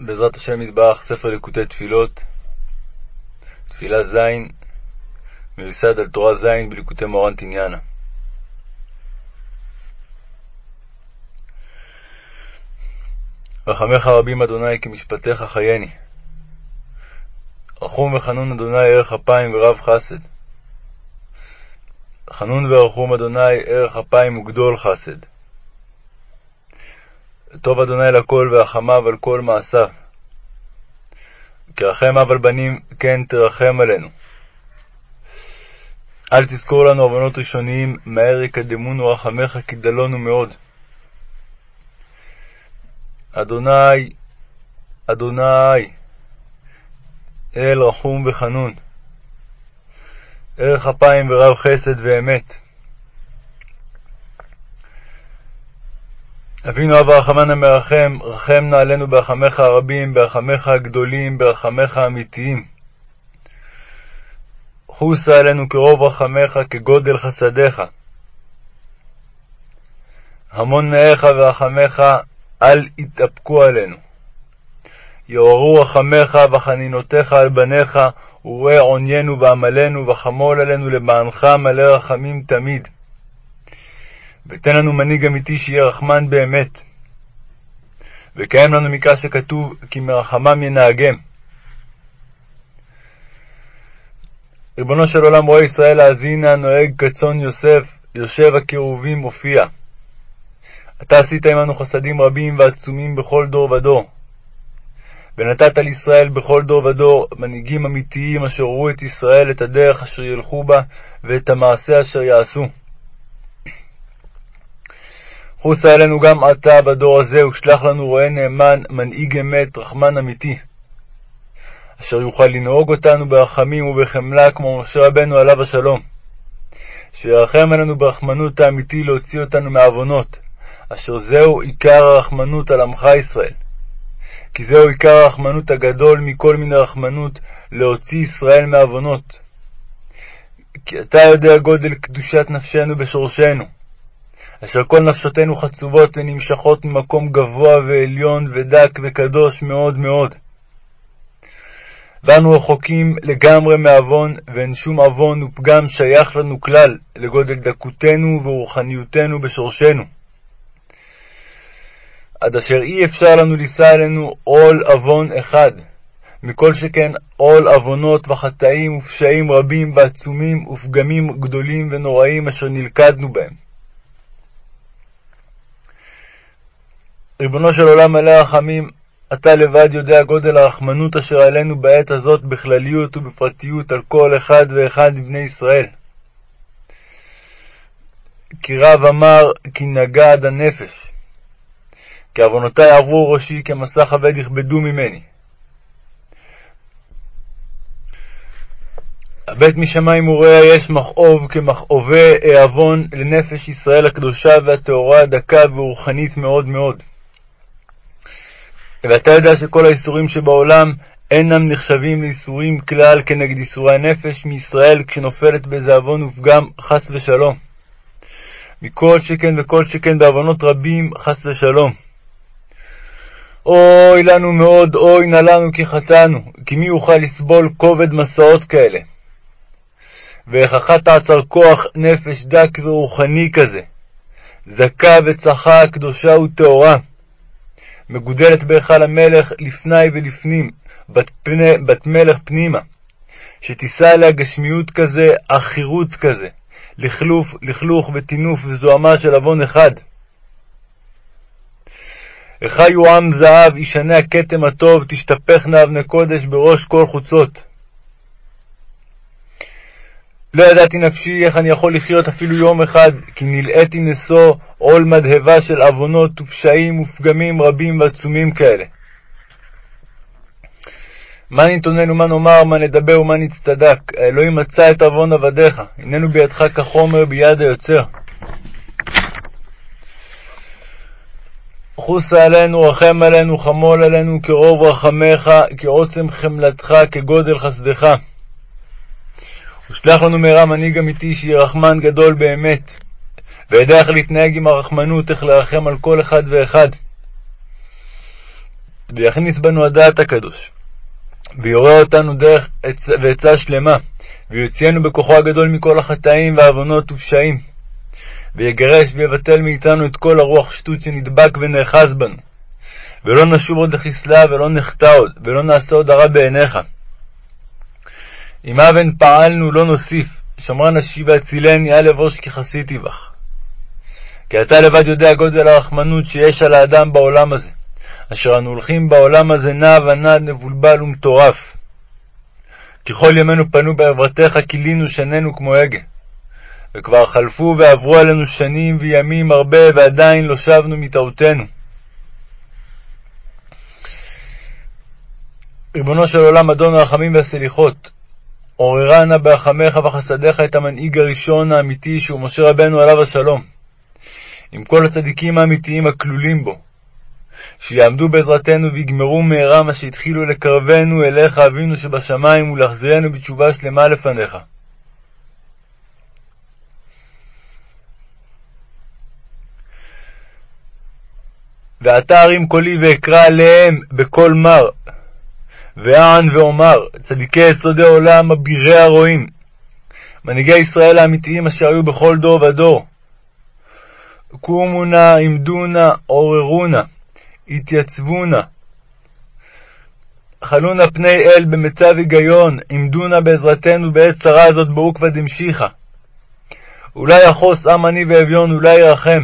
בעזרת השם יתברך, ספר ליקוטי תפילות, תפילה ז', מיוסד על תורה ז' בליקוטי מורן תניאנה. רחמך רבים אדוני כמשפטיך חייני. רחום וחנון אדוני ערך אפיים ורב חסד. חנון ורחום אדוני ערך אפיים וגדול חסד. טוב אדוני לכל ורחמיו על כל מעשיו. כרחם אב על בנים, כן תרחם עלינו. אל תזכור לנו עוונות ראשוניים, מהר יקדמונו רחמך כי דלונו מאוד. אדוני, אדוני, אל רחום וחנון, ערך אפיים ורב חסד ואמת. אבינו אב הרחמן המרחם, רחם נא עלינו ברחמיך הרבים, ברחמיך הגדולים, ברחמיך האמיתיים. חוסה עלינו כרוב רחמיך, כגודל חסדיך. המון נאיך ורחמיך, אל יתאפקו עלינו. יעוררו רחמיך וחנינותיך על בניך, וראה עוניינו ועמלנו, וחמול עלינו למענך מלא רחמים תמיד. ותן לנו מנהיג אמיתי שיהיה רחמן באמת. וקיים לנו מקרא שכתוב, כי מרחמם ינהגם. ריבונו של עולם רואה ישראל האזינה, נוהג כצאן יוסף, יושב הקירובים מופיע. אתה עשית עמנו חסדים רבים ועצומים בכל דור ודור. ונתת לישראל בכל דור ודור מנהיגים אמיתיים אשר ראו את ישראל את הדרך אשר ילכו בה ואת המעשה אשר יעשו. חוסה אלינו גם עתה בדור הזה, ושלח לנו רועה נאמן, מנהיג אמת, רחמן אמיתי, אשר יוכל לנהוג אותנו ברחמים ובחמלה כמו משה רבנו עליו השלום. שירחם עלינו ברחמנות האמיתי להוציא אותנו מעוונות, אשר זהו עיקר הרחמנות על עמך ישראל. כי זהו עיקר הרחמנות הגדול מכל מיני רחמנות, להוציא ישראל מעוונות. כי אתה יודע גודל קדושת נפשנו בשורשנו. אשר כל נפשותינו חצובות ונמשכות ממקום גבוה ועליון ודק וקדוש מאוד מאוד. ואנו רחוקים לגמרי מעוון, ואין שום עוון ופגם שייך לנו כלל לגודל דקותנו ורוחניותנו בשורשנו. עד אשר אי אפשר לנו לישא עלינו עול עוון אחד, מכל שכן עול עוונות וחטאים ופשעים רבים ועצומים ופגמים גדולים ונוראים אשר נלכדנו בהם. ריבונו של עולם מלא רחמים, אתה לבד יודע גודל הרחמנות אשר עלינו בעת הזאת בכלליות ובפרטיות על כל אחד ואחד מבני ישראל. כי רב אמר כי נגע עד הנפש, כי עוונותי עברו ראשי כמסע כבד יכבדו ממני. הבט משמיים וראה יש מכאוב כמכאובי העוון לנפש ישראל הקדושה והטהורה הדקה ורוחנית מאוד מאוד. ואתה יודע שכל האיסורים שבעולם אינם נחשבים לאיסורים כלל כנגד איסורי הנפש מישראל כשנופלת באיזה עוון ופגם חס ושלום. מכל שכן וכל שכן בעוונות רבים חס ושלום. אוי לנו מאוד, אוי נא לנו כי חטאנו, כי מי יוכל לסבול כובד מסעות כאלה? ואיכך תעצר כוח נפש דק ורוחני כזה, זכה וצחה, קדושה וטהורה. מגודלת בהיכל המלך לפני ולפנים, בת, פני, בת מלך פנימה, שתישא עליה גשמיות כזה, עכירות כזה, לכלוך, לכלוך וטינוף וזוהמה של עוון אחד. החיו עם זהב, ישנה הכתם הטוב, תשתפכנה אבני קודש בראש כל חוצות. לא ידעתי נפשי איך אני יכול לחיות אפילו יום אחד, כי נלאיתי נשוא עול מדהבה של עוונות ופשעים ופגמים רבים ועצומים כאלה. מה נתונן ומה נאמר, מה נדבר ומה נצטדק? האלוהים מצא את עוון עבדיך, הננו בידך כחומר ביד היוצר. חוסה עלינו, רחם עלינו, חמול עלינו, כרוב רחמך, כעוצם חמלתך, כגודל חסדך. ושלח לנו מהרה מנהיג אמיתי שיהיה רחמן גדול באמת, וידע איך להתנהג עם הרחמנות, איך לרחם על כל אחד ואחד. ויכניס בנו הדעת הקדוש, ויורה אותנו דרך ועצה שלמה, ויוציאנו בכוחו הגדול מכל החטאים והעוונות ופשעים, ויגרש ויבטל מאיתנו את כל הרוח שטות שנדבק ונאחז בנו, ולא נשוב עוד לחסלה, ולא נחטא עוד, ולא נעשה עוד הרע בעיניך. אם אבן פעלנו לא נוסיף, שמרה נשי והצילני, אל אבוש כי חסיתי בך. כי אתה לבד יודע גודל הרחמנות שיש על האדם בעולם הזה, אשר אנו הולכים בעולם הזה נע ונד, מבולבל ומטורף. ככל ימינו פנו בעברתך, כילינו שנינו כמו הגה. וכבר חלפו ועברו עלינו שנים וימים הרבה, ועדיין לא שבנו מטעותנו. ריבונו של עולם, אדון הרחמים והסליחות, עוררה נא ברחמך וחסדיך את המנהיג הראשון האמיתי, שהוא משה רבנו עליו השלום, עם כל הצדיקים האמיתיים הכלולים בו, שיעמדו בעזרתנו ויגמרו מהרה מה שהתחילו לקרבנו אליך אבינו שבשמיים ולהחזירנו בתשובה שלמה לפניך. ועתה ארים קולי ואקרא עליהם בקול מר, ואען ואומר, צדיקי יסודי עולם, אבירי הרועים, מנהיגי ישראל האמיתיים אשר היו בכל דור ודור. קומו נא, עמדו נא, עוררו נא, התייצבו נא. חלו נא פני אל במצב היגיון, עמדו נא בעזרתנו בעת צרה הזאת בעוקבא דמשיחא. אולי יחוס עם עני ואביון, אולי ירחם.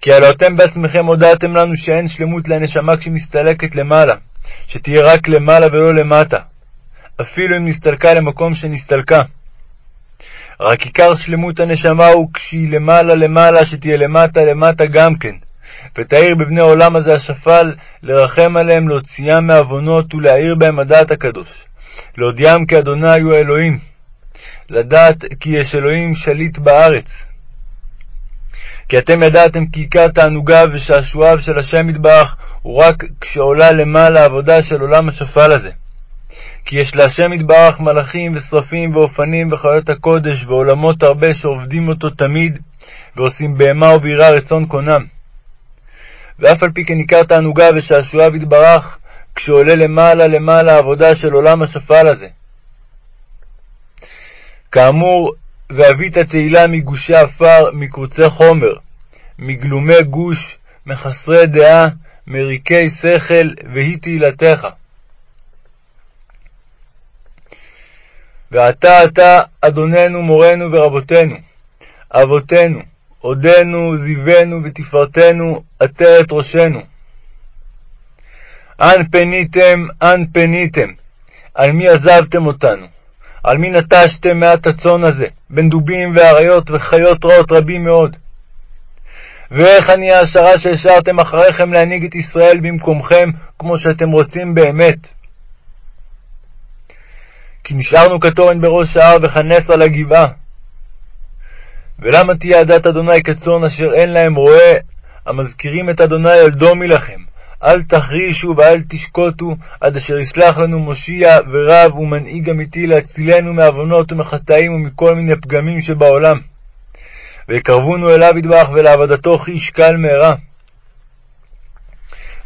כי הלא אתם בעצמכם הודעתם לנו שאין שלמות לנשמה כשמסתלקת למעלה, שתהיה רק למעלה ולא למטה, אפילו אם נסתלקה למקום שנסתלקה. רק עיקר שלמות הנשמה הוא כשהיא למעלה למעלה, שתהיה למטה למטה גם כן, ותאיר בבני עולם הזה השפל, לרחם עליהם, להוציאם מעוונות ולהאיר בהם הדעת הקדוש. להודיעם כי אדוני הוא האלוהים, לדעת כי יש אלוהים שליט בארץ. כי אתם ידעתם כי עיקר תענוגיו ושעשועיו של השם יתברך הוא רק כשעולה למעלה העבודה של עולם השפל הזה. כי יש להשם יתברך מלאכים ושרפים ואופנים וחיות הקודש ועולמות הרבה שעובדים אותו תמיד ועושים בהמה וביראה רצון קונם. ואף על פי כן עיקר תענוגיו ושעשועיו יתברך כשעולה למעלה למעלה העבודה של עולם השפל הזה. כאמור, ואבית תהילה מגושי עפר, מקרוצי חומר, מגלומי גוש, מחסרי דעה, מריקי שכל, והיא תהילתך. ועתה אתה, אדוננו, מורנו ורבותינו, אבותינו, עודנו, זיוונו ותפארתנו, עטרת ראשנו. אן פניתם, אן פניתם, על מי עזבתם אותנו? על מי נטשתם מעט הצאן הזה, בין דובים ואריות וחיות רעות רבים מאוד? ואיך אני ההשערה שהשארתם אחריכם להנהיג את ישראל במקומכם, כמו שאתם רוצים באמת? כי נשארנו כתורן בראש ההר וכנס על הגבעה. ולמה תהיה עדת אדוני כצאן אשר אין להם רועה, המזכירים את אדוני על דומי לכם? אל תחרישו ואל תשקוטו, עד אשר יסלח לנו מושיע ורב ומנהיג אמיתי להצילנו מעוונות ומחטאים ומכל מיני פגמים שבעולם. ויקרבונו אליו ידבח ולעבדתו כי ישקל מהרה.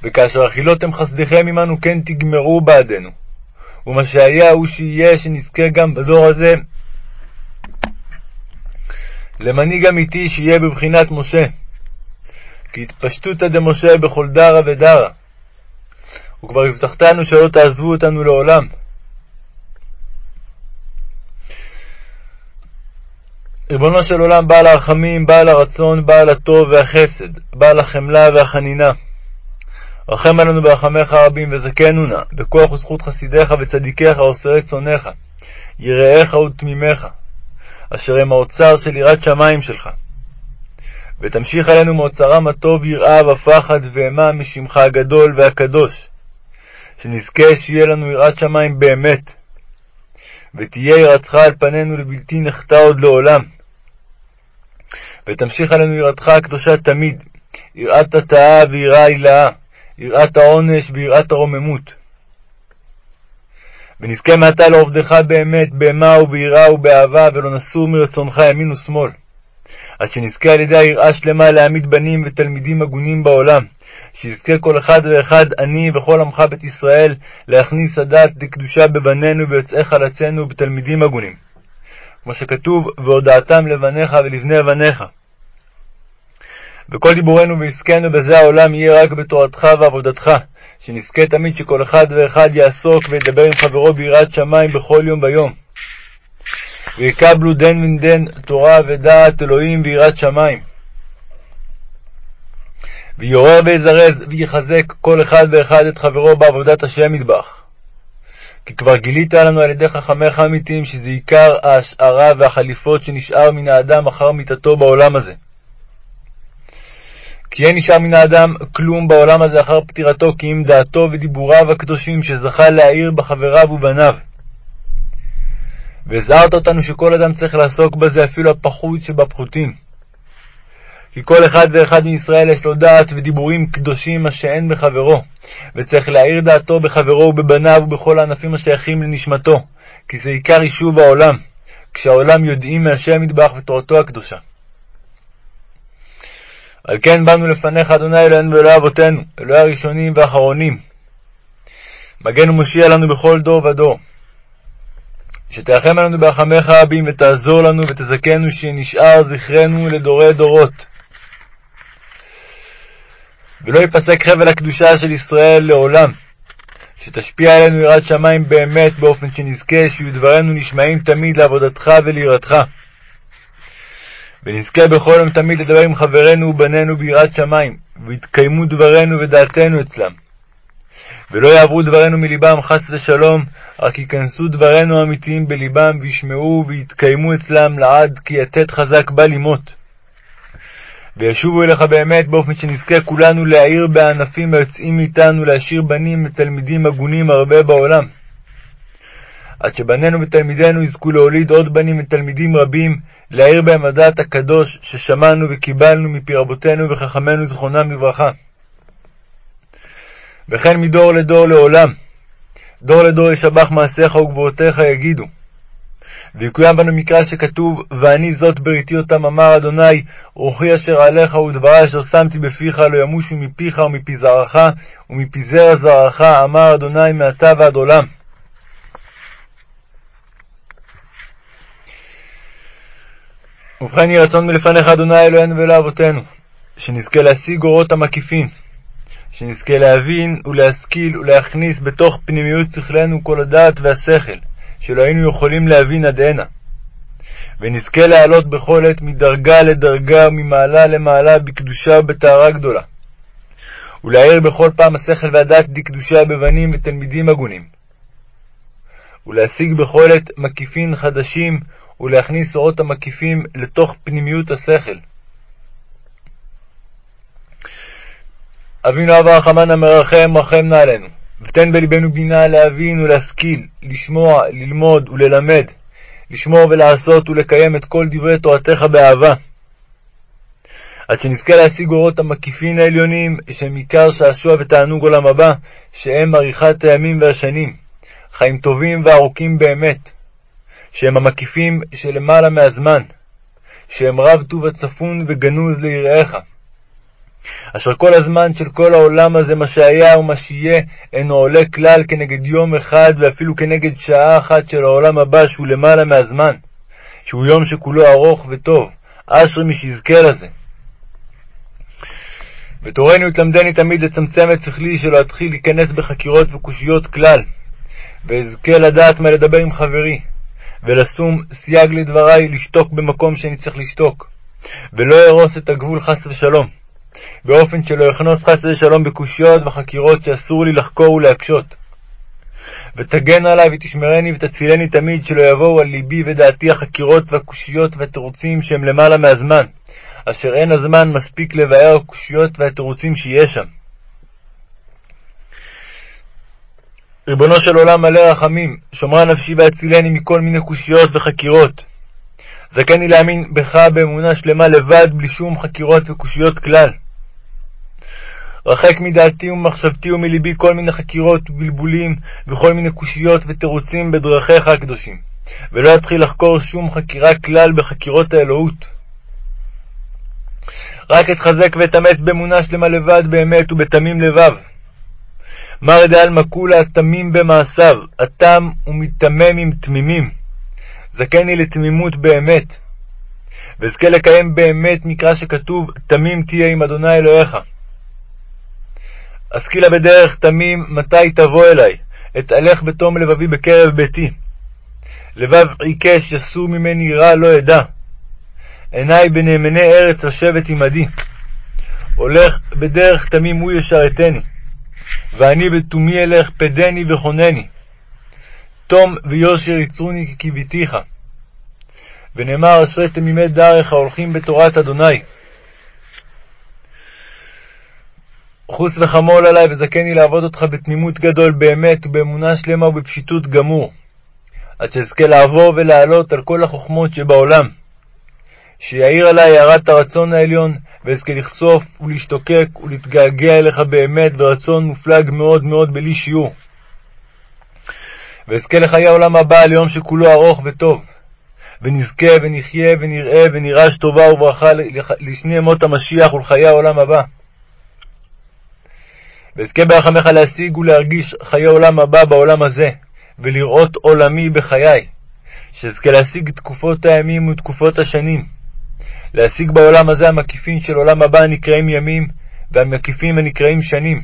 וכאשר אכילותם חסדיכם עמנו כן תגמרו בעדנו. ומה שהיה הוא שיהיה, שנזכה גם בדור הזה למנהיג אמיתי שיהיה בבחינת משה. כי התפשטותא דמשה בכל דרא ודרא. וכבר הבטחתנו שלא תעזבו אותנו לעולם. ריבונו של עולם, בעל הרחמים, בעל הרצון, בעל הטוב והחסד, בעל החמלה והחנינה. רחם עלינו ברחמיך הרבים, וזכנו נא, בכוח וזכות חסידיך וצדיקיך, אוסרי צונך, יראיך ותמימיך, אשר הם האוצר של יראת שמים שלך. ותמשיך עלינו מאוצרם הטוב יראה ופחד ואימה משמך הגדול והקדוש, שנזכה שיהיה לנו יראת שמים באמת, ותהיה יראתך על פנינו לבלתי נחטא עוד לעולם. ותמשיך עלינו יראתך הקדושה תמיד, יראת התאה ויראה הילאה, יראת העונש ויראת הרוממות. ונזכה מעתה לעובדך באמת, באימה וביראה ובאהבה, ולא נסור מרצונך ימין ושמאל. עד שנזכה על ידי היראה שלמה להעמיד בנים ותלמידים הגונים בעולם, שיזכה כל אחד ואחד, אני וכל עמך בית ישראל, להכניס הדת לקדושה בבנינו ויוצאי חלצינו ובתלמידים הגונים. כמו שכתוב, והודעתם לבניך ולבני בניך. וכל דיבורנו ועסקנו בזה העולם יהיה רק בתורתך ועבודתך, שנזכה תמיד שכל אחד ואחד יעסוק וידבר עם חברו ביראת שמיים בכל יום ויום. ויקבלו דן ודן תורה ודעת אלוהים ויראת שמיים. ויעורר ויזרז ויחזק כל אחד ואחד את חברו בעבודת השם מטבח. כי כבר גילית לנו על ידי חכמיך האמיתיים שזה עיקר ההשערה והחליפות שנשאר מן האדם אחר מיתתו בעולם הזה. כי אין נשאר מן האדם כלום בעולם הזה אחר פטירתו, כי אם דעתו ודיבוריו הקדושים שזכה להאיר בחבריו ובניו. והזהרת אותנו שכל אדם צריך לעסוק בזה אפילו הפחות שבפחותים. כי כל אחד ואחד מישראל יש לו דעת ודיבורים קדושים מה שאין בחברו, וצריך להאיר דעתו בחברו ובבניו ובכל הענפים השייכים לנשמתו, כי זה עיקר יישוב העולם, כשהעולם יודעים מהשם מטבח ותורתו הקדושה. על כן באנו לפניך, אדוני אלוהינו ואלוהי אבותינו, אלוהי הראשונים והאחרונים. מגן ומושיע לנו בכל דור ודור. שתרחם עלינו ברחמיך רבים, ותעזור לנו ותזכנו שנשאר זכרנו לדורי דורות. ולא ייפסק חבל הקדושה של ישראל לעולם, שתשפיע עלינו יראת שמיים באמת, באופן שנזכה שיהיו דברינו נשמעים תמיד לעבודתך וליראתך. ונזכה בכל יום תמיד לדבר עם חברינו ובנינו ביראת שמיים, ויתקיימו דברינו ודעתנו אצלם. ולא יעברו דברינו מלבם חס ושלום, רק ייכנסו דברינו האמיתיים בלבם, וישמעו ויתקיימו אצלם לעד, כי יתד חזק בל ימות. וישובו אליך באמת, באופן שנזכה כולנו להאיר בענפים היוצאים מאיתנו, להשאיר בנים ותלמידים הגונים הרבה בעולם. עד שבנינו ותלמידינו יזכו להוליד עוד בנים ותלמידים רבים, להאיר בהם הדעת הקדוש ששמענו וקיבלנו מפי רבותינו וחכמינו זכרונם לברכה. וכן מדור לדור לעולם. דור לדור ישבח מעשיך וגבורותיך יגידו. ויקוים בנו מקרא שכתוב, ואני זאת בריתי אותם, אמר אדוני, רוחי אשר עליך ודברי אשר שמתי בפיך, לא ימושו מפיך ומפי זרעך ומפי זרע זרעך, אמר אדוני מעתה ועד עולם. ובכן יהי רצון מלפניך, אדוני אלוהינו ואלוהי אבותינו, שנזכה להשיג אורות המקיפים, שנזכה להבין ולהשכיל ולהכניס בתוך פנימיות שכלנו כל הדעת והשכל, שלא היינו יכולים להבין עד הנה. ונזכה לעלות בכל עת מדרגה לדרגה וממעלה למעלה בקדושה ובטהרה גדולה. ולהאיר בכל פעם השכל והדעת דקדושה בבנים ותלמידים הגונים. ולהשיג בכל עת מקיפין חדשים ולהכניס אורות המקיפים לתוך פנימיות השכל. אבינו אב הרחמן המרחם, רחם נא עלינו, ותן בלבנו בינה להבין ולהשכיל, לשמוע, ללמוד וללמד, לשמור ולעשות ולקיים את כל דברי תורתך באהבה. עד שנזכה להשיג אורות המקיפין העליונים, שהם עיקר שעשוע ותענוג עולם הבא, שהם עריכת הימים והשנים, חיים טובים וארוכים באמת. שהם המקיפים שלמעלה מהזמן, שהם רב טוב הצפון וגנוז ליראיך. אשר כל הזמן של כל העולם הזה, מה שהיה ומה שיהיה, אינו עולה כלל כנגד יום אחד ואפילו כנגד שעה אחת של העולם הבא, שהוא למעלה מהזמן, שהוא יום שכולו ארוך וטוב, אשרי מי שיזכה לזה. ותורנו יתלמדני תמיד לצמצם את שכלי שלא אתחיל להיכנס בחקירות וקושיות כלל, ואזכה לדעת מה לדבר עם חברי, ולשום סייג לדברי לשתוק במקום שאני צריך לשתוק, ולא ארוס את הגבול חס ושלום, באופן שלא יכנוס חס ושלום בקושיות וחקירות שאסור לי לחקור ולהקשות. ותגן עלי ותשמרני ותצילני תמיד, שלא יבואו על ליבי ודעתי החקירות והקושיות והתירוצים שהם למעלה מהזמן, אשר אין הזמן מספיק לבאר הקושיות והתירוצים שיש שם. ריבונו של עולם מלא רחמים, שומרה נפשי והצילני מכל מיני קושיות וחקירות. זכני להאמין בך באמונה שלמה לבד, בלי שום חקירות וקושיות כלל. רחק מדעתי וממחשבתי ומלבי כל מיני חקירות ובלבולים וכל מיני קושיות ותירוצים בדרכיך הקדושים, ולא אתחיל לחקור שום חקירה כלל בחקירות האלוהות. רק אתחזק ואתאמץ באמונה שלמה לבד באמת ובתמים לבב. מר דעלמא כולה תמים במעשיו, התם ומתמם עם תמימים. זכני לתמימות באמת. ואזכה לקיים באמת מקרא שכתוב, תמים תהיה עם אדוני אלוהיך. השכילה בדרך תמים, מתי תבוא אלי? אתהלך בתום לבבי בקרב ביתי. לבב עיקש יסור ממני רע לא אדע. עיני בנאמני ארץ לשבת עמדי. הולך בדרך תמים הוא ישרתני. ואני בתומי אלך פדני וכונני. תום ויושר יצרוני כקיוויתיך. ונאמר אשרי תמימי דרך ההולכים בתורת אדוני. חוס וחמול עלי וזכני לעבוד אותך בתמימות גדול באמת ובאמונה שלמה ובפשיטות גמור, עד שאזכה לעבור ולעלות על כל החוכמות שבעולם. שיעיר עלי הערת הרצון העליון, ואזכה לחשוף ולהשתוקק ולהתגעגע אליך באמת ברצון מופלג מאוד מאוד בלי שיעור. ואזכה לחיי העולם הבא על יום שכולו ארוך וטוב. ונזכה ונחיה ונראה ונירש טובה וברכה לשני ימות המשיח ולחיי העולם הבא. ואזכה ברחמך להשיג ולהרגיש חיי עולם הבא בעולם הזה, ולראות עולמי בחיי, שאזכה להשיג תקופות הימים ותקופות השנים, להשיג בעולם הזה המקיפים של עולם הבא הנקראים ימים, והמקיפים הנקראים שנים,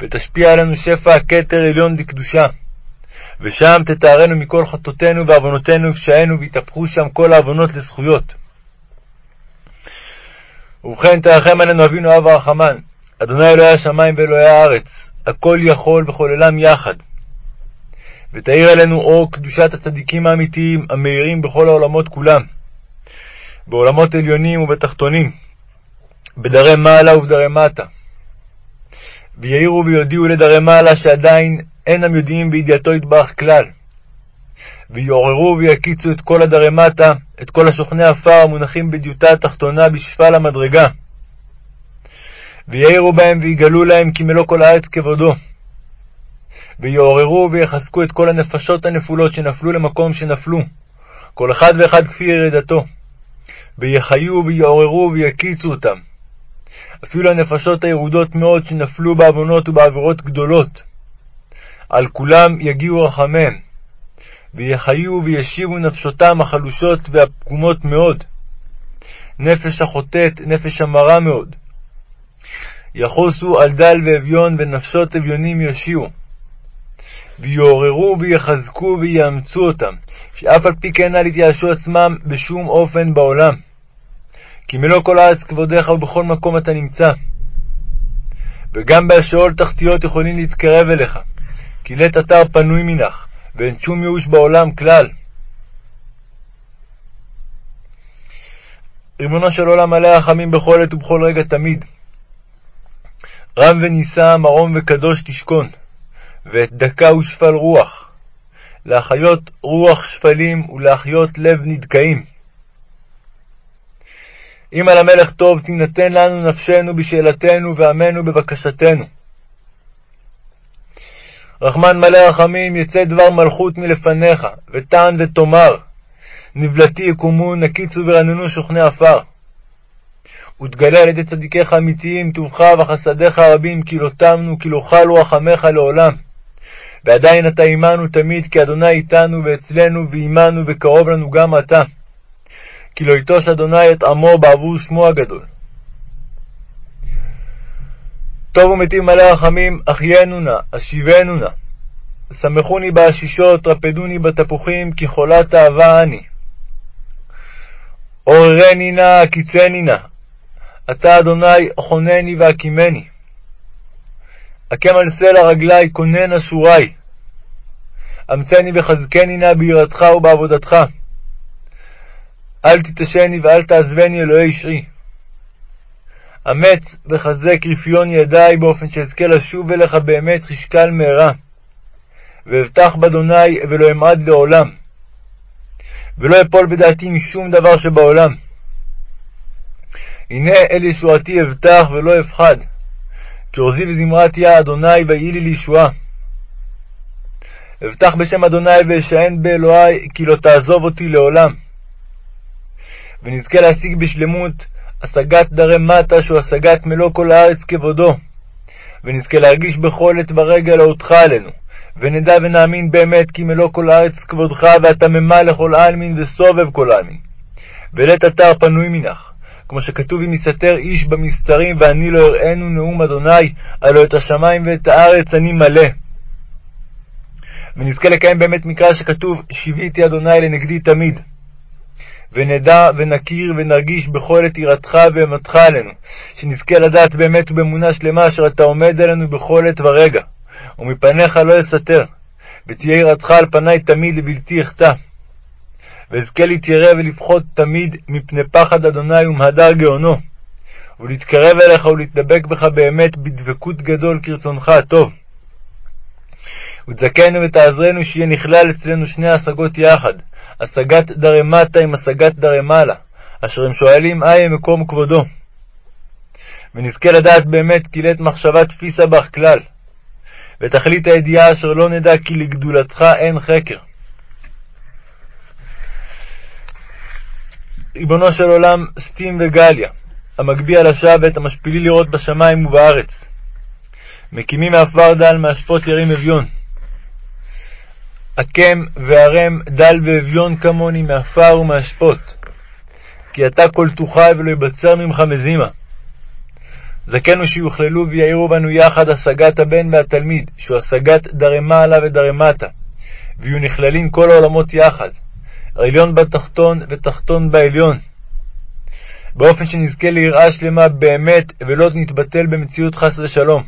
ותשפיע עלינו שפע הכתר עליון דקדושה. ושם תתארנו מכל חטאותינו ועוונותינו ופשענו, ויתהפכו שם כל העוונות לזכויות. ובכן תרחם עלינו אבינו אב הרחמן, אדוני אלוהי השמיים ואלוהי הארץ, הכל יכול וחוללם יחד. ותאיר עלינו אור קדושת הצדיקים האמיתיים, המאירים בכל העולמות כולם, בעולמות עליונים ובתחתונים, בדרי מעלה ובדרי מטה. ויעירו ויודיעו לדרי מעלה שעדיין אינם יודעים בידיעתו יתברך כלל. ויעוררו ויקיצו את כל הדרי מטה, את כל השוכני עפר המונחים בדיוטה התחתונה בשפל המדרגה. ויעירו בהם ויגלו להם כי מלוא כל הארץ כבודו. ויעוררו ויחזקו את כל הנפשות הנפולות שנפלו למקום שנפלו, כל אחד ואחד כפי ירידתו. ויחיו ויעוררו ויקיצו אותם. אפילו הנפשות הירודות מאוד שנפלו בעוונות ובעבירות גדולות. על כולם יגיעו רחמיהם, ויחיו וישיבו נפשותם החלושות והפגומות מאוד. נפש החוטאת, נפש המרה מאוד. יחוסו על דל ואביון, ונפשות אביונים יושיעו. ויעוררו ויחזקו ויאמצו אותם, שאף על פי כן אל יתייאשו עצמם בשום אופן בעולם. כי מלוא כל הארץ כבודך ובכל מקום אתה נמצא. וגם בהשאול תחתיות יכולים להתקרב אליך, כי לית אתר פנוי מנך, ואין שום ייאוש בעולם כלל. רימונו של עולם מלא רחמים בכל עת ובכל רגע תמיד. רם ונישא, מרום וקדוש תשכון, ואת דקה ושפל רוח, להחיות רוח שפלים ולהחיות לב נדכאים. אם על המלך טוב תינתן לנו נפשנו בשאלתנו ועמנו בבקשתנו. רחמן מלא רחמים, יצא דבר מלכות מלפניך, וטען ותאמר, נבלתי יקומו, נקיצו ורננו שוכני עפר. ותגלה על ידי צדיקיך האמיתיים, טובך וחסדיך הרבים, כי לא תמנו, כי לא חלו רחמך לעולם. ועדיין אתה עמנו תמיד, כי אדוני איתנו ואצלנו ועמנו וקרוב לנו גם אתה. כי לא יטוש אדוני את עמו בעבור שמו הגדול. טוב ומתים מלא רחמים, אחיינו נא, השיבנו נא. שמחוני בעשישות, רפדוני בתפוחים, כי חולת אהבה אני. עוררני נא, עקיצני נא. אתה, אדוני, חונני והקימני. הקם על סלע רגלי, כונן אשורי. אמצני וחזקני נא ביראתך ובעבודתך. אל תתשני ואל תעזבני, אלוהי שרי. אמץ וחזק רפיון ידי, באופן שאזכה לשוב אליך באמת חשקל מהרה. ואבטח באדוני ולא אמעד לעולם. ולא אפול בדעתי משום דבר שבעולם. הנה אל ישועתי אבטח ולא אפחד. כי עוזי וזמרת יה אדוני ויהי לי לישועה. אבטח בשם אדוני ואשען באלוהי, כי לא תעזוב אותי לעולם. ונזכה להשיג בשלמות השגת דרי מטה, שהוא השגת מלוא כל הארץ כבודו, ונזכה להרגיש בכל עת ורגע לאותך עלינו, ונדע ונאמין באמת כי מלוא כל הארץ כבודך, ואתה ממלא לכל עלמין וסובב כל עלמין. ולית אתר פנוי מנך. כמו שכתוב אם יסתר איש במסתרים ואני לא אראנו נאום אדוני, הלא את השמיים ואת הארץ אני מלא. ונזכה לקיים באמת מקרא שכתוב שיוויתי אדוני לנגדי תמיד. ונדע ונכיר ונרגיש בכל עת יראתך ואימתך עלינו, שנזכה לדעת באמת ובאמונה שלמה אשר אתה עומד עלינו בכל עת ורגע, ומפניך לא אסתר, ותהיה יראתך על פניי תמיד לבלתי אחטא. ואזכה להתיירא ולפחות תמיד מפני פחד אדוני ומהדר גאונו, ולהתקרב אליך ולהתדבק בך באמת בדבקות גדול כרצונך הטוב. ותזכנו ותעזרנו שיהיה נכלל אצלנו שני השגות יחד, השגת דרי מטה עם השגת דרי מעלה, אשר הם שואלים איה מקום כבודו. ונזכה לדעת באמת כי לית מחשבה תפיסה בך כלל, ותכלית הידיעה אשר לא נדע כי לגדולתך אין חקר. ריבונו של עולם, סטים וגליה, המגביה לשווא ואת המשפילי לראות בשמיים ובארץ. מקימים מעפר דל מאשפות ירים אביון. עקם וערם דל ואביון כמוני מעפר ומאשפות. כי אתה כל תוכל ולא יבצר ממך מזימה. זכנו שיוכללו ויעירו בנו יחד השגת הבן והתלמיד, שהוא השגת דרי מעלה ודרי מטה, ויהיו נכללים כל העולמות יחד, העליון בתחתון ותחתון בעליון, באופן שנזכה ליראה שלמה באמת ולא נתבטל במציאות חס ושלום.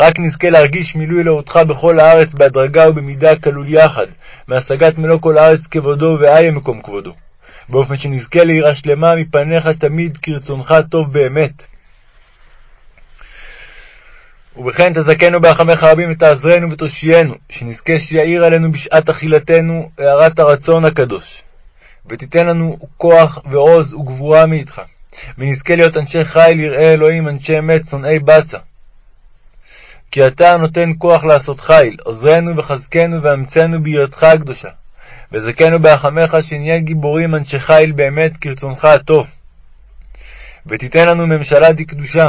רק נזכה להרגיש מילוי אלוהותך בכל הארץ בהדרגה ובמידה כלול יחד, מהשגת מלוא כל הארץ כבודו ואיה מקום כבודו, באופן שנזכה ליראה שלמה מפניך תמיד כרצונך טוב באמת. ובכן תזכנו בהחמך רבים ותעזרנו ותושיינו, שנזכה שיאיר עלינו בשעת אכילתנו הארת הרצון הקדוש, ותיתן לנו כוח ועוז וגבורה מאיתך, ונזכה להיות אנשי חיל יראי אלוהים, אנשי אמת, שונאי בצע. כי אתה נותן כוח לעשות חיל, עוזרנו וחזקנו ואמצנו בהיותך הקדושה, וזכנו בהחמך שנהיה גיבורים אנשי חיל באמת כרצונך הטוב. ותיתן לנו ממשלה דקדושה,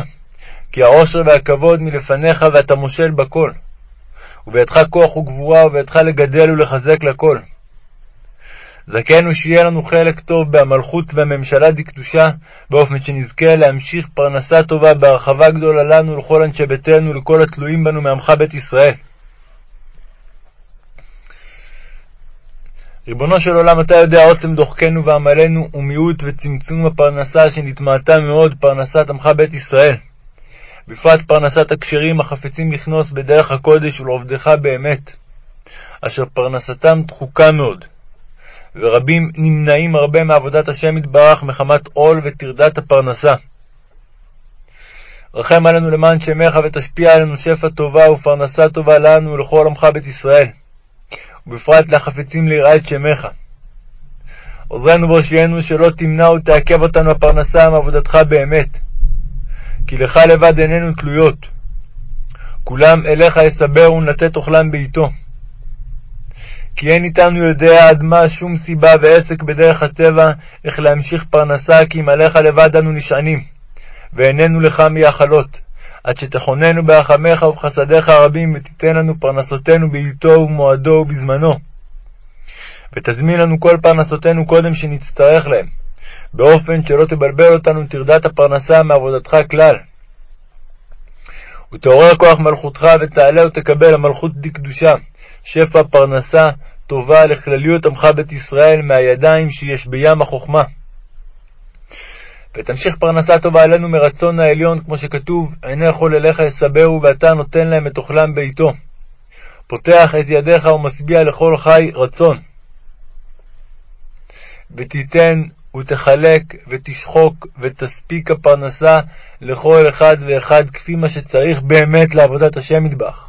כי העושר והכבוד מלפניך ואתה מושל בכל. ובידך כוח וגבורה, ובידך לגדל ולחזק לכל. זכנו שיהיה לנו חלק טוב במלכות והממשלה דקדושה, באופן שנזכה להמשיך פרנסה טובה בהרחבה גדולה לנו ולכל אנשי ביתנו ולכל התלויים בנו מעמך בית ישראל. ריבונו של עולם, אתה יודע עוצם דוחקנו ועמלנו ומיעוט וצמצום הפרנסה שנתמעטה מאוד פרנסת עמך בית ישראל. בפרט פרנסת הכשרים החפצים לכנוס בדרך הקודש ולעובדך באמת, אשר פרנסתם דחוקה מאוד, ורבים נמנעים הרבה מעבודת השם יתברך מחמת עול וטרדת הפרנסה. רחם עלינו למען שמך ותשפיע עלינו שפע טובה ופרנסה טובה לנו ולכל עמך בית ישראל, ובפרט לחפצים ליראה את שמך. עוזרנו והושיענו שלא תמנע ותעכב אותנו הפרנסה מעבודתך באמת, כי לך לבד איננו תלויות. כולם אליך יסבר ונתת אוכלם בעתו. כי אין איתנו יודע עד מה שום סיבה ועסק בדרך הטבע איך להמשיך פרנסה, כי אם עליך לבד אנו נשענים, ואיננו לך מייחלות, עד שתכוננו ברחמך ובחסדיך הרבים, ותיתן לנו פרנסותינו בעתו ובמועדו ובזמנו. ותזמין לנו כל פרנסותינו קודם שנצטרך להם, באופן שלא תבלבל אותנו טרדת הפרנסה מעבודתך כלל. ותעורר כוח מלכותך ותעלה ותקבל המלכות דקדושה, שפע פרנסה טובה לכלליות עמך בית ישראל מהידיים שיש בים החוכמה. ותמשיך פרנסה טובה עלינו מרצון העליון, כמו שכתוב, עיני יכול אליך יסברו, ואתה נותן להם את אוכלם בעתו. פותח את ידיך ומשביע לכל חי רצון. ותיתן ותחלק ותשחוק ותספיק הפרנסה לכל אחד ואחד כפי מה שצריך באמת לעבודת השם מטבח.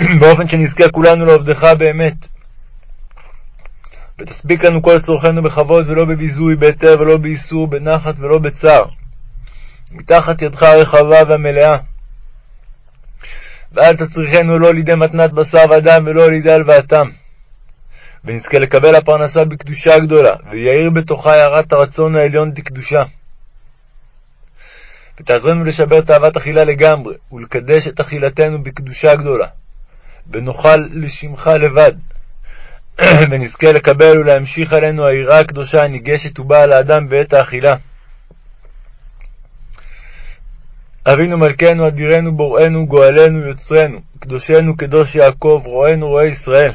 באופן שנזכה כולנו לעובדך באמת. ותספיק לנו כל צורכנו בכבוד ולא בביזוי, בהיתר ולא באיסור, בנחת ולא בצער. מתחת ידך הרחבה והמלאה. ואל תצריכנו לא לידי מתנת בשר ודם ולא לידי הלוואתם. ונזכה לקבל הפרנסה בקדושה גדולה, ויאיר בתוכה הערת הרצון העליון דקדושה. ותעזרנו לשבר תאוות אכילה לגמרי, ולקדש את אכילתנו בקדושה גדולה, ונאכל לשמך לבד, ונזכה לקבל ולהמשיך עלינו היראה הקדושה הניגשת ובאה לאדם בעת האכילה. אבינו מלכנו, אדירנו, בוראנו, גואלנו, יוצרנו, קדושנו, קדוש יעקב, רואינו, רואי ישראל.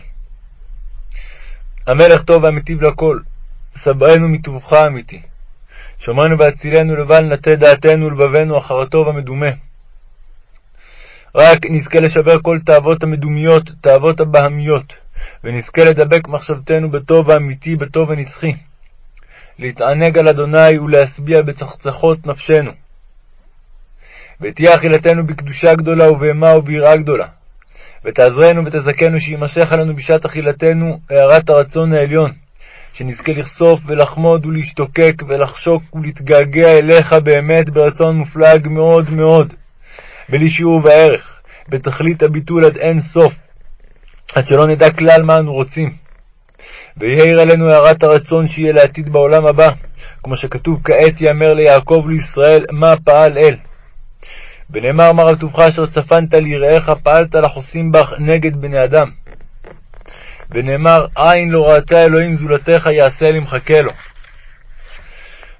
המלך טוב והמיטיב לכל, שבענו מטובך האמיתי. שומרנו והצילנו לבל נטה דעתנו ולבבנו אחר הטוב המדומה. רק נזכה לשבר כל תאוות המדומיות, תאוות הבהמיות, ונזכה לדבק מחשבתנו בטוב האמיתי, בטוב הנצחי. להתענג על אדוני ולהשביע בצחצחות נפשנו. ותהיה אכילתנו בקדושה גדולה ובהמה וביראה גדולה. ותעזרנו ותזכנו שימשך עלינו בשעת אכילתנו הארת הרצון העליון, שנזכה לכסוף ולחמוד ולהשתוקק ולחשוק ולהתגעגע אליך באמת ברצון מופלג מאוד מאוד, בלי שיעור וערך, בתכלית הביטול עד אין סוף, עד שלא נדע כלל מה אנו רוצים. ויהיר עלינו הארת הרצון שיהיה לעתיד בעולם הבא, כמו שכתוב כעת יאמר ליעקב ולישראל, מה פעל אל. ונאמר מר טובך אשר צפנת ליראיך פעלת לחוסים בך נגד בני אדם. ונאמר עין לא ראתה אלוהים זולתך יעשה למחכה לו.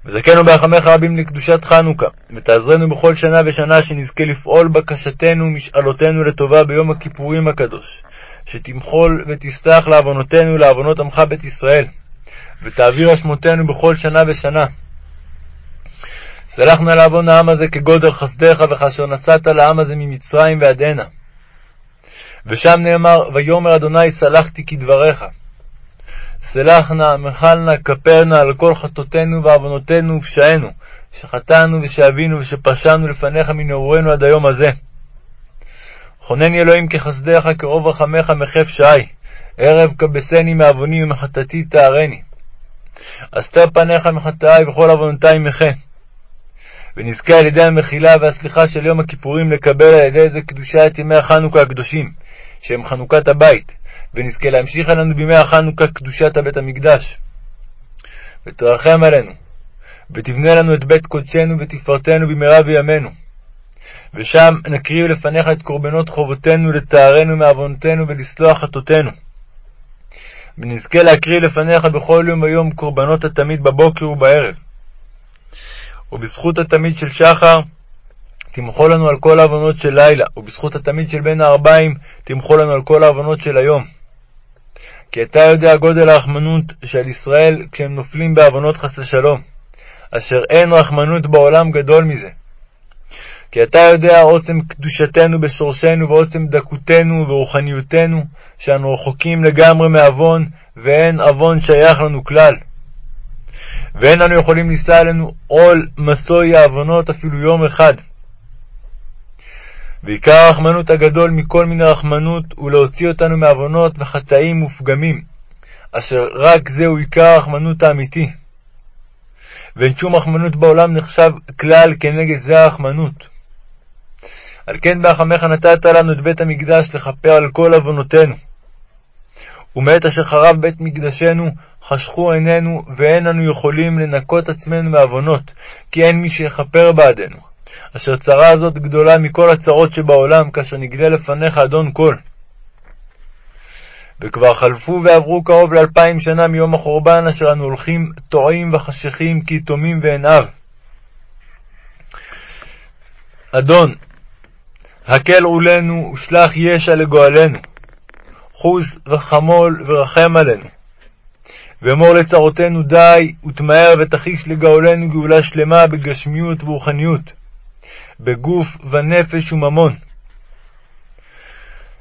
וזכנו ברחמך רבים לקדושת חנוכה, ותעזרנו בכל שנה ושנה שנזכה לפעול בקשתנו ומשאלותינו לטובה ביום הכיפורים הקדוש, שתמחול ותסלח לעוונותינו ולעוונות עמך בית ישראל, ותעביר אשמותינו בכל שנה ושנה. סלח נא לעוון העם הזה כגודל חסדיך וכאשר נסעת לעם הזה ממצרים ועד הנה. ושם נאמר, ויאמר אדוני סלחתי כדבריך. סלח נא, מחל נא, כפר נא על כל חטאותינו ועוונותינו ופשענו, שחטאנו ושאבינו ושפשענו לפניך מנעורינו עד היום הזה. חונני אלוהים כחסדיך, כרוב רחמך מחף שי, ערב כבסני מעווני ומחטאתי תארני. אסתר פניך מחטאי וכל עוונותי מחה. ונזכה על ידי המחילה והסליחה של יום הכיפורים לקבל על ידי זה קדושת ימי החנוכה הקדושים, שהם חנוכת הבית, ונזכה להמשיך עלינו בימי החנוכה קדושת הבית המקדש. ותרחם עלינו, ותבנה לנו את בית קודשנו ותפארתנו במהרה בימינו. ושם נקריב לפניך את קורבנות חובותינו לטהרנו מעוונותינו ולסלוח חטאותינו. ונזכה להקריב לפניך בכל יום ויום קורבנות התמיד בבוקר ובערב. ובזכות התמיד של שחר תמחול לנו על כל העוונות של לילה, ובזכות התמיד של בין הערביים תמחול לנו על כל העוונות של היום. כי אתה יודע גודל הרחמנות של ישראל כשהם נופלים בעוונות חס ושלום, אשר אין רחמנות בעולם גדול מזה. כי אתה יודע עוצם קדושתנו בשורשנו ועוצם דקותנו ורוחניותנו, שאנו רחוקים לגמרי מעוון, ואין עוון שייך לנו כלל. ואין אנו יכולים לישא עלינו עול מסוי העוונות אפילו יום אחד. ועיקר הרחמנות הגדול מכל מיני רחמנות הוא להוציא אותנו מעוונות וחטאים ופגמים, אשר רק זהו עיקר הרחמנות האמיתי. ואין שום רחמנות בעולם נחשב כלל כנגד זה הרחמנות. על כן ברחמך נתת לנו את בית המקדש לכפר על כל עוונותינו. ומעת אשר חרב בית מקדשנו, חשכו עינינו, ואין אנו יכולים לנקות עצמנו מעוונות, כי אין מי שיכפר בעדנו. אשר צרה הזאת גדולה מכל הצרות שבעולם, כאשר נגלה לפניך אדון כל. וכבר חלפו ועברו קרוב לאלפיים שנה מיום החורבן, אשר אנו הולכים טועים וחשכים כיתומים ואין אב. אדון, הקל עולנו ושלח ישע לגואלנו. חוס וחמול ורחם עלינו. ואמור לצרותינו די, ותמהר ותחיש לגאולנו גאולה שלמה בגשמיות ורוחניות, בגוף ונפש וממון.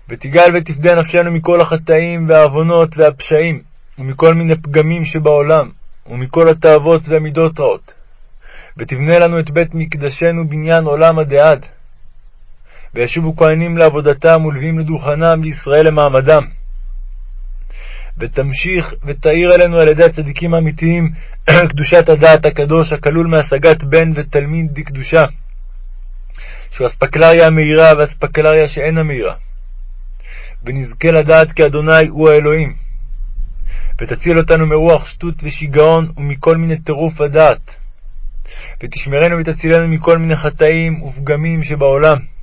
ותגאל ותפדה נפשנו מכל החטאים והעוונות והפשעים, ומכל מיני פגמים שבעולם, ומכל התאוות והמידות רעות. ותבנה לנו את בית מקדשנו בניין עולם עד עד. וישובו כהנים לעבודתם ולווים לדוכנם וישראל למעמדם. ותמשיך ותאיר עלינו על ידי הצדיקים האמיתיים קדושת הדעת הקדוש הכלול מהשגת בן ותלמיד דקדושה, שהוא אספקלריה המאירה ואספקלריה שאינה מאירה. ונזכה לדעת כי אדוני הוא האלוהים, ותציל אותנו מרוח שטות ושיגעון ומכל מיני טירוף הדעת. ותשמרנו ותצילנו מכל מיני חטאים ופגמים שבעולם.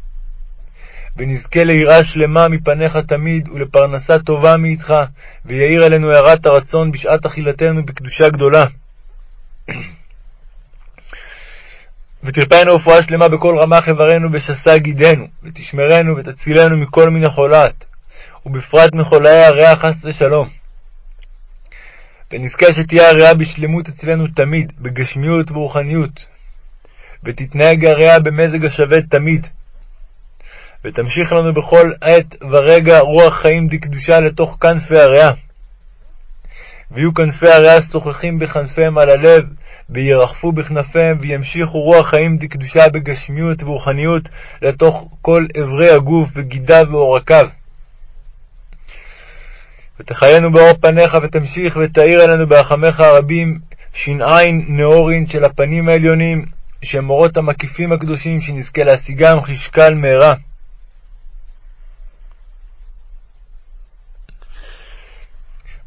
ונזכה ליראה שלמה מפניך תמיד, ולפרנסה טובה מאיתך, ויאיר עלינו הערת הרצון בשעת אכילתנו בקדושה גדולה. ותרפאנו רפואה שלמה בכל רמ"ח איברנו ושסה גידנו, ותשמרנו ותצילנו מכל מיני חולת, ובפרט מחולאי הריאה חס ושלום. ונזכה שתהיה הריאה בשלמות אצלנו תמיד, בגשמיות ורוחניות, ותתנהג הריאה במזג השווה תמיד, ותמשיך לנו בכל עת ורגע רוח חיים דקדושה לתוך כנפי הריאה. ויהיו כנפי הריאה שוחחים בכנפיהם על הלב, וירחפו בכנפיהם, וימשיכו רוח חיים דקדושה בגשמיות ורוחניות לתוך כל אברי הגוף וגידיו ועורקיו. ותחיינו באור פניך, ותמשיך ותאיר עלינו ברחמיך הרבים ש"ע נאורין של הפנים העליונים, שהם אורות המקיפים הקדושים, שנזכה להשיגם חשקל מהרה.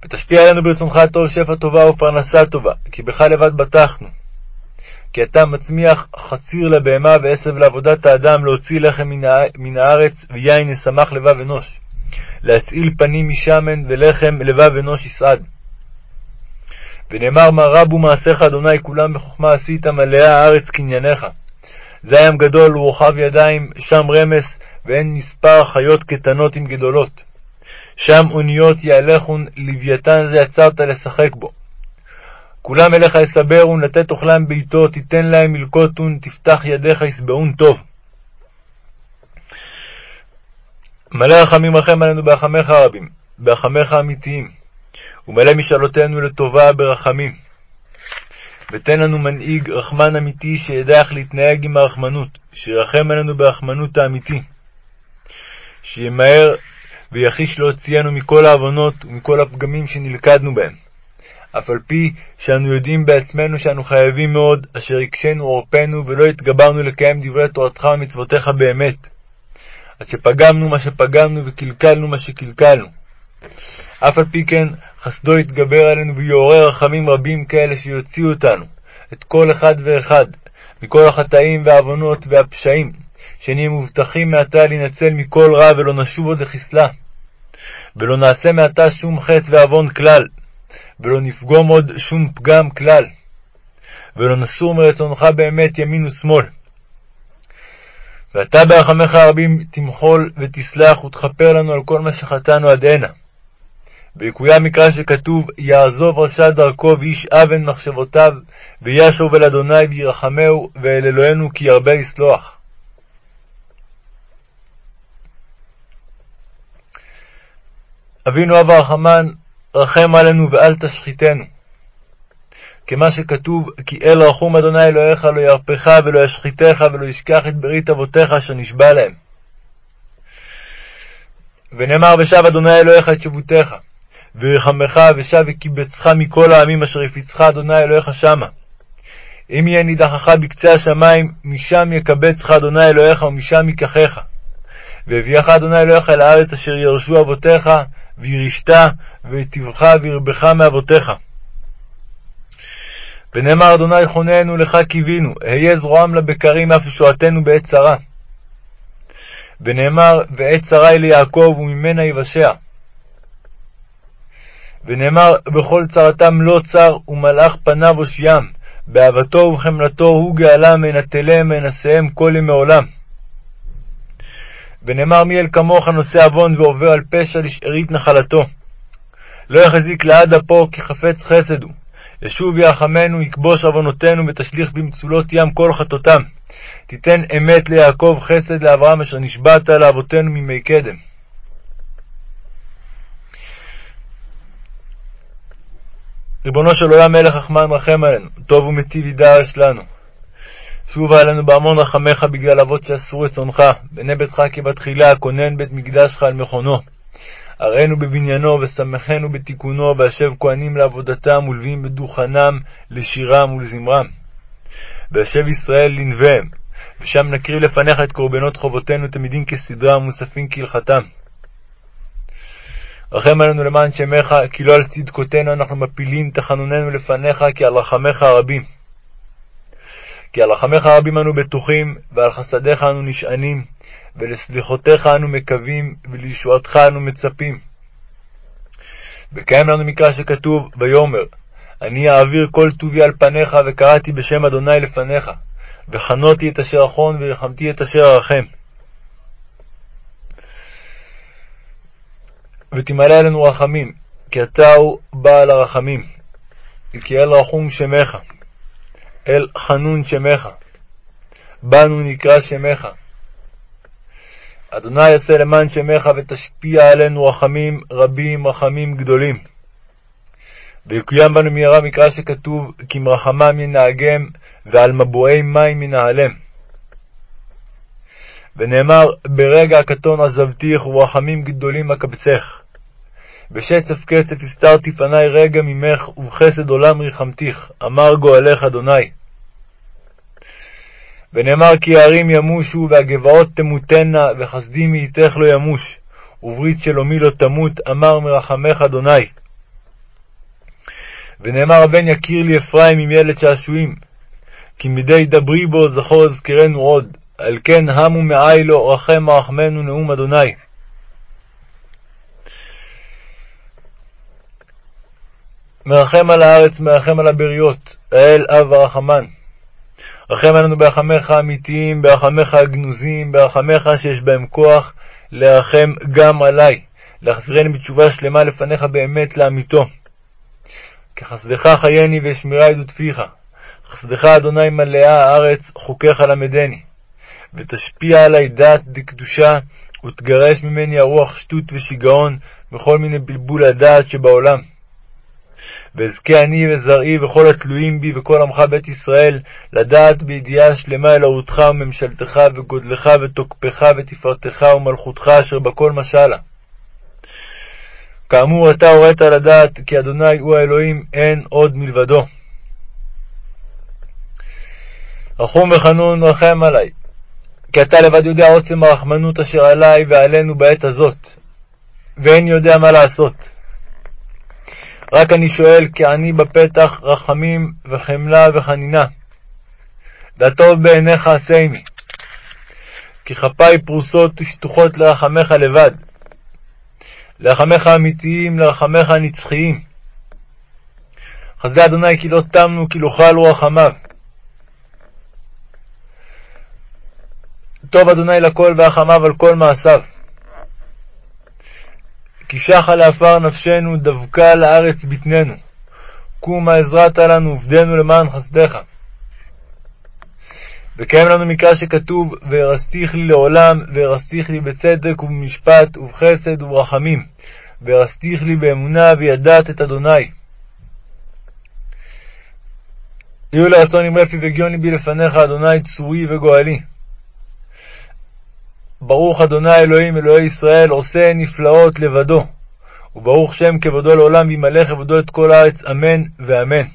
ותשפיע עלינו ברצונך הטוב שפע טובה ופרנסה טובה, כי בך לבד בטחנו. כי אתה מצמיח חציר לבהמה ועשב לעבודת האדם, להוציא לחם מן הארץ, ויין ישמח לבב אנוש. להצעיל פנים משמן, ולחם לבב אנוש יסעד. ונאמר מה רבו מעשיך אדוני כולם בחוכמה עשית מלאה הארץ קנייניך. זה הים גדול ורוחב ידיים, שם רמס, ואין מספר חיות קטנות עם גדולות. שם אוניות יהלכון, לוויתן זה יצרת לשחק בו. כולם אליך יסברון, לתת אוכלם בעתו, תיתן להם מלקוטון, תפתח ידיך ישבעון טוב. מלא רחמים רחם עלינו ברחמיך הרבים, ברחמיך האמיתיים, ומלא משאלותינו לטובה ברחמים. ותן לנו מנהיג רחמן אמיתי שידע איך להתנהג עם הרחמנות, שירחם עלינו ברחמנות האמיתי. שימהר ויחיש להוציאנו מכל העוונות ומכל הפגמים שנלכדנו בהם. אף על פי שאנו יודעים בעצמנו שאנו חייבים מאוד, אשר הקשינו עורפנו ולא התגברנו לקיים דברי תורתך ומצוותיך באמת. עד שפגמנו מה שפגמנו וקלקלנו מה שקלקלנו. אף על פי כן, חסדו יתגבר עלינו ויעורר רחמים רבים כאלה שיוציאו אותנו, את כל אחד ואחד, מכל החטאים והעוונות והפשעים, שנהיה מובטחים מעתה להינצל מכל רע ולא נשוב עוד לחסלה. ולא נעשה מעתה שום חטא ועוון כלל, ולא נפגום עוד שום פגם כלל, ולא נסור מרצונך באמת ימין ושמאל. ואתה ברחמך הרבים תמחול ותסלח ותכפר לנו על כל מה שחטאנו עד הנה. ויקוים מקרא שכתוב, יעזוב רשע דרכו ואיש אבן מחשבותיו, וישוב אל אדוני וירחמהו, ואל אלוהינו כי ירבה לסלוח. אבינו אב הרחמן, רחם עלינו ואל תשחיתנו. כמה שכתוב, כי אל רחום אדוני אלוהיך לא ירפך ולא ישחיתך ולא ישכח את ברית אבותיך אשר נשבע להם. ונאמר ושב אדוני אלוהיך את שבותך, וירחמך ושב וקיבצך מכל העמים אשר יפיצך אדוני אלוהיך שמה. אם יהיה נידחך בקצה השמיים, משם יקבצך אדוני אלוהיך ומשם ייקחך. והביאך אדוני אלוהיך אל הארץ אשר ירשו אבותיך, וירשת, ויטיבך וירבך מאבותיך. ונאמר אדוני חוננו לך קיווינו, היה זרועם לבקרים אף ישועתנו בעת צרה. ונאמר ועת צרה היא ליעקב וממנה יבשע. ונאמר בכל צרתם לא צר ומלאך פניו הושיים, באהבתו ובחמלתו הוא גאלם מנטליהם מנשיאם כל ימי עולם. ונאמר מי אל כמוך נושא עוון ועובר על פשע לשארית נחלתו. לא יחזיק לעד אפו כי חפץ חסד הוא. ישוב ירחמנו, יכבוש עוונותינו, ותשליך במצולות ים כל חטאותם. תיתן אמת ליעקב, חסד לאברהם, אשר נשבעת לאבותינו מימי קדם. ריבונו של עולם מלך רחמן רחם עלינו, טוב ומיטיב יידרש לנו. שובה עלינו בהמון רחמך בגלל אבות שעשו רצונך, בני ביתך כבתחילה, כונן בית מקדשך על מכונו. הראינו בבניינו, ושמחנו בתיקונו, והשב כהנים לעבודתם, ולווים בדוכנם, לשירם ולזמרם. והשב ישראל לנביהם, ושם נקריב לפניך את קורבנות חובותינו תמידים כסדרם, ומוספים כהלכתם. רחם עלינו למען שמך, כי לא על צדקותינו אנחנו מפילים תחנוננו לפניך, כי על רחמיך הרבים. כי על רחמיך הרבים אנו בטוחים, ועל חסדיך אנו נשענים, ולסליחותיך אנו מקווים, ולישועתך אנו מצפים. וקיים לנו מקרא שכתוב, ויאמר, אני אעביר כל טובי על פניך, וקראתי בשם אדוני לפניך, וחנותי את אשר אחון, וריחמתי את אשר ארחם. ותמלא עלינו רחמים, כי אתה הוא בעל הרחמים, כי אל רחום שמך, אל חנון שמך, בנו נקרא שמך. אדוני יעשה למען שמך ותשפיע עלינו רחמים רבים, רחמים גדולים. ויקוים בנו מהרה מקרא שכתוב, כי מרחמם ינהגם, ועל מבועי מים ינהלם. ונאמר, ברגע הקטון עזבתיך, ורחמים גדולים אקבצך. בשצף קצף הסתרתי פני רגע ממך, ובחסד עולם ריחמתיך, אמר גואלך אדוני. ונאמר כי הערים ימושו, והגבעות תמותנה, וחסדי מאיתך לא ימוש, וברית שלומי לא תמות, אמר מרחמך אדוני. ונאמר הבן יכיר לי אפרים עם ילד שעשועים, כי מדי דברי בו זכור אזכרנו עוד, על כן המו מעי לו, רחם רחמנו נאום אדוני. מרחם על הארץ, מרחם על הבריות, האל אב הרחמן. רחם עלינו ברחמיך האמיתיים, ברחמיך הגנוזים, ברחמיך שיש בהם כוח לרחם גם עלי, להחזירני בתשובה שלמה לפניך באמת לאמיתו. כחסדך חייני ואשמירה עדות פיך. חסדך אדוני מלאה הארץ, חוקיך למדני. ותשפיע עלי דת דקדושה, ותגרש ממני הרוח שטות ושיגעון, וכל מיני בלבול הדעת שבעולם. ואזכה אני וזרעי וכל התלויים בי וכל עמך בית ישראל לדעת בידיעה שלמה אלוהותך וממשלתך וגודלך ותוקפך ותפארתך ומלכותך אשר בכל משלה. כאמור אתה הורית לדעת כי אדוני הוא האלוהים אין עוד מלבדו. רחום וחנון רחם עלי, כי אתה לבד יודע עוצם הרחמנות אשר עלי ועלינו בעת הזאת, ואין יודע מה לעשות. רק אני שואל, כי אני בפתח רחמים וחמלה וחנינה. והטוב בעיניך עשה עמי. כי כפיי פרוסות ושטוחות לרחמך לבד. לרחמך האמיתיים, לרחמך הנצחיים. חסדי אדוני כי לא תמנו, כי לא חלו רחמיו. טוב אדוני לכל ורחמיו על כל מעשיו. כי שחה לעפר נפשנו, דבקה לארץ בטננו. קומה עזרת לנו, עובדנו למען חסדך. וקיים לנו מקרא שכתוב, והרסתיך לי לעולם, והרסתיך לי בצדק ובמשפט ובחסד וברחמים, והרסתיך לי באמונה וידעת את אדוני. יהיו לרצון עם רפי וגיוני בי לפניך, אדוני צורי וגואלי. ברוך אדוני אלוהים אלוהי ישראל, עושה נפלאות לבדו. וברוך שם כבודו לעולם, וימלא כבודו את כל הארץ, אמן ואמן.